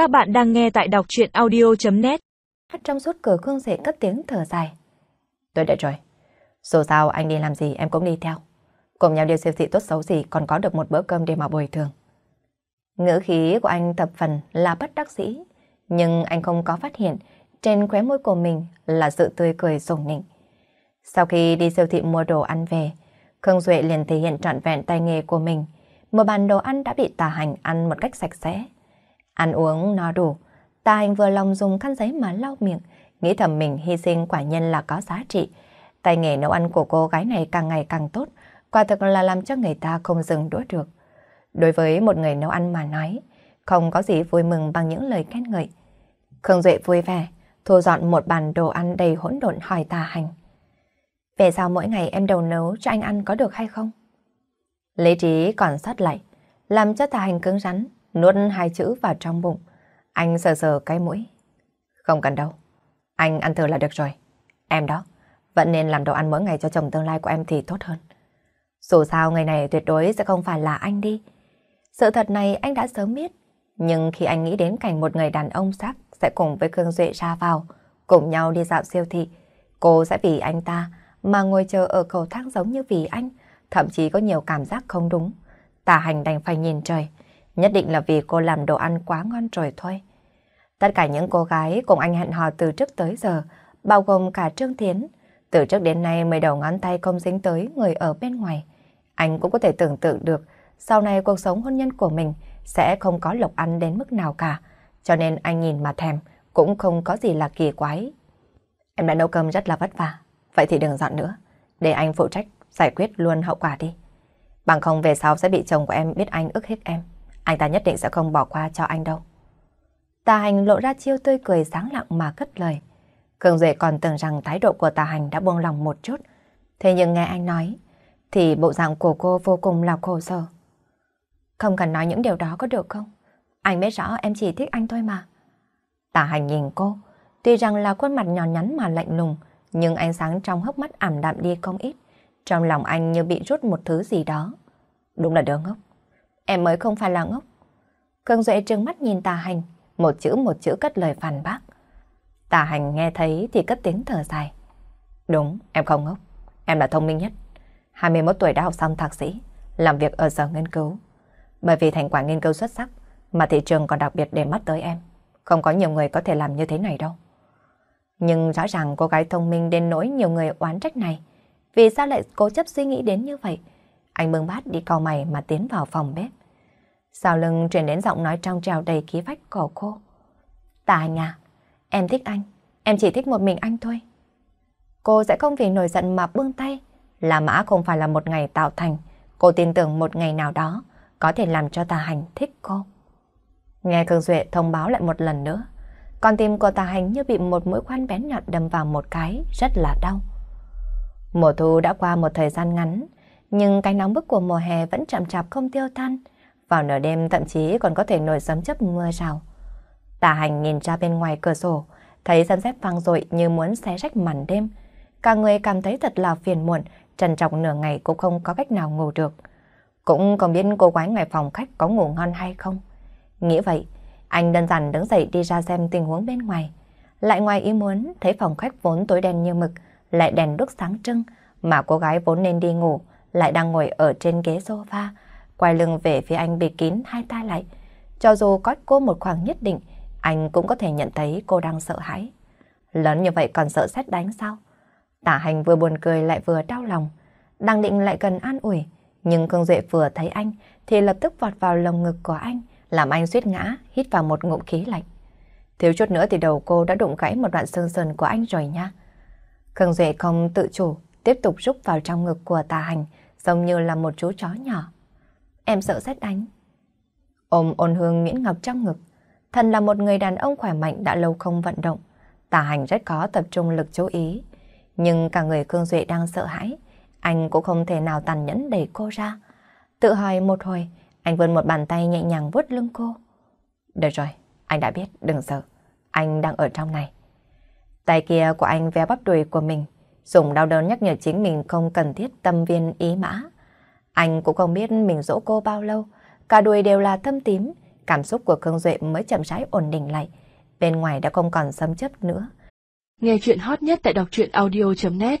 Các bạn đang nghe tại đọc truyện audio.net Trong suốt cửa Khương Duệ cất tiếng thở dài. Tôi đã rồi. Dù sao anh đi làm gì em cũng đi theo. Cùng nhau đi siêu thị tốt xấu gì còn có được một bữa cơm để mà bồi thường. Ngữ khí của anh tập phần là bất đắc dĩ. Nhưng anh không có phát hiện trên khóe môi của mình là sự tươi cười rủng nịnh. Sau khi đi siêu thị mua đồ ăn về, Khương Duệ liền thể hiện trọn vẹn tay nghề của mình. Một bàn đồ ăn đã bị tà hành ăn một cách sạch sẽ. Ăn uống no đủ, ta hành vừa lòng dùng khăn giấy mà lau miệng, nghĩ thầm mình hy sinh quả nhân là có giá trị. Tay nghề nấu ăn của cô gái này càng ngày càng tốt, quả thực là làm cho người ta không dừng đũa được. Đối với một người nấu ăn mà nói, không có gì vui mừng bằng những lời khen ngợi. Khương Duệ vui vẻ, thu dọn một bàn đồ ăn đầy hỗn độn hỏi tà hành. Về sao mỗi ngày em đầu nấu cho anh ăn có được hay không? Lý trí còn sót lại, làm cho tà hành cứng rắn, nuốt hai chữ vào trong bụng. Anh sờ sờ cái mũi. Không cần đâu, anh ăn thử là được rồi. Em đó, vẫn nên làm đồ ăn mỗi ngày cho chồng tương lai của em thì tốt hơn. Dù sao ngày này tuyệt đối sẽ không phải là anh đi. Sự thật này anh đã sớm biết. Nhưng khi anh nghĩ đến cảnh một người đàn ông sắc sẽ cùng với Khương Duệ ra vào, cùng nhau đi dạo siêu thị, cô sẽ vì anh ta mà ngồi chờ ở cầu thang giống như vì anh, thậm chí có nhiều cảm giác không đúng. Tà hành đành phải nhìn trời, nhất định là vì cô làm đồ ăn quá ngon rồi thôi. Tất cả những cô gái cùng anh hẹn hò từ trước tới giờ, bao gồm cả Trương Thiến, từ trước đến nay mười đầu ngón tay không dính tới người ở bên ngoài. Anh cũng có thể tưởng tượng được sau này cuộc sống hôn nhân của mình sẽ không có lộc ăn đến mức nào cả, cho nên anh nhìn mà thèm, cũng không có gì là kỳ quái. Em đã nấu cơm rất là vất vả, vậy thì đừng dọn nữa, để anh phụ trách giải quyết luôn hậu quả đi. Bằng không về sau sẽ bị chồng của em biết anh ức hiếp em, anh ta nhất định sẽ không bỏ qua cho anh đâu. Tà hành lộ ra chiêu tươi cười sáng lặng mà cất lời. Cường Duệ còn tưởng rằng thái độ của tà hành đã buông lòng một chút. Thế nhưng nghe anh nói, thì bộ dạng của cô vô cùng là khổ sở. Không cần nói những điều đó có được không? Anh biết rõ em chỉ thích anh thôi mà. Tà hành nhìn cô, tuy rằng là khuôn mặt nhỏ nhắn mà lạnh lùng, nhưng ánh sáng trong hốc mắt ảm đạm đi không ít. Trong lòng anh như bị rút một thứ gì đó. Đúng là đứa ngốc. Em mới không phải là ngốc. Cường Duệ trừng mắt nhìn tà hành, một chữ một chữ cất lời phản bác. Tà hành nghe thấy thì cất tiếng thở dài. Đúng, em không ngốc. Em là thông minh nhất. 21 tuổi đã học xong thạc sĩ, làm việc ở sở nghiên cứu. Bởi vì thành quả nghiên cứu xuất sắc mà thị trường còn đặc biệt để mắt tới em. Không có nhiều người có thể làm như thế này đâu. Nhưng rõ ràng cô gái thông minh đến nỗi nhiều người oán trách này. Vì sao lại cố chấp suy nghĩ đến như vậy? Anh bưng bát đi cau mày mà tiến vào phòng bếp. Sau lưng truyền đến giọng nói trong trào đầy khí phách cổ cô. Tà nhà, em thích anh, em chỉ thích một mình anh thôi. Cô sẽ không vì nổi giận mà buông tay. Là mã không phải là một ngày tạo thành. Cô tin tưởng một ngày nào đó có thể làm cho tà hành thích cô. Nghe Cường Duệ thông báo lại một lần nữa. Con tim của tà hành như bị một mũi khoan bén nhọn đâm vào một cái, rất là đau. Mùa thu đã qua một thời gian ngắn, nhưng cái nóng bức của mùa hè vẫn chậm chạp không tiêu tan. Vào nửa đêm thậm chí còn có thể nổi sấm chấp mưa rào. Tà hành nhìn ra bên ngoài cửa sổ, thấy sấm sét vang dội như muốn xé rách màn đêm. Cả người cảm thấy thật là phiền muộn, trần trọng nửa ngày cũng không có cách nào ngủ được. Cũng không biết cô gái ngoài phòng khách có ngủ ngon hay không. Nghĩ vậy, anh đơn giản đứng dậy đi ra xem tình huống bên ngoài. Lại ngoài ý muốn, thấy phòng khách vốn tối đen như mực, lại đèn đúc sáng trưng, mà cô gái vốn nên đi ngủ, lại đang ngồi ở trên ghế sofa, quay lưng về phía anh bịt kín hai tay lại. Cho dù có cô một khoảng nhất định, anh cũng có thể nhận thấy cô đang sợ hãi. Lớn như vậy còn sợ xét đánh sao? Tả hành vừa buồn cười lại vừa đau lòng. Đang định lại cần an ủi, nhưng Cương Duệ vừa thấy anh thì lập tức vọt vào lồng ngực của anh, làm anh suýt ngã, hít vào một ngụm khí lạnh. Thiếu chút nữa thì đầu cô đã đụng gãy một đoạn xương sườn của anh rồi nha. Cương Duệ không tự chủ, tiếp tục rúc vào trong ngực của tà hành, giống như là một chú chó nhỏ. Em sợ xét đánh. Ôm ôn hương nguyễn ngọc trong ngực. Thần là một người đàn ông khỏe mạnh đã lâu không vận động. Tà hành rất có tập trung lực chú ý. Nhưng cả người Cương Duệ đang sợ hãi. Anh cũng không thể nào tàn nhẫn đẩy cô ra. Tự hỏi một hồi, anh vươn một bàn tay nhẹ nhàng vuốt lưng cô. Được rồi, anh đã biết, đừng sợ. Anh đang ở trong này. Tay kia của anh ve bắp đùi của mình, dùng đau đớn nhắc nhở chính mình không cần thiết tâm viên ý mã. Anh cũng không biết mình dỗ cô bao lâu, cả đuôi đều là thâm tím, cảm xúc của Khương Duệ mới chậm rãi ổn định lại. Bên ngoài đã không còn sấm chấp nữa. Nghe chuyện hot nhất tại đọc truyện audio.net